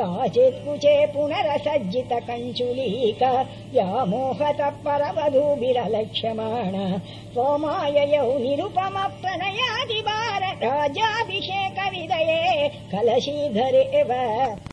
काचित् कुचे पुनरसज्जित कञ्चुलीक व्यामोहतः परवधूभिरलक्ष्यमाण सोमाययौ त्वमाययौ निरुपमप्नयादिवार राजाभिषेक विदये कलशीधरेव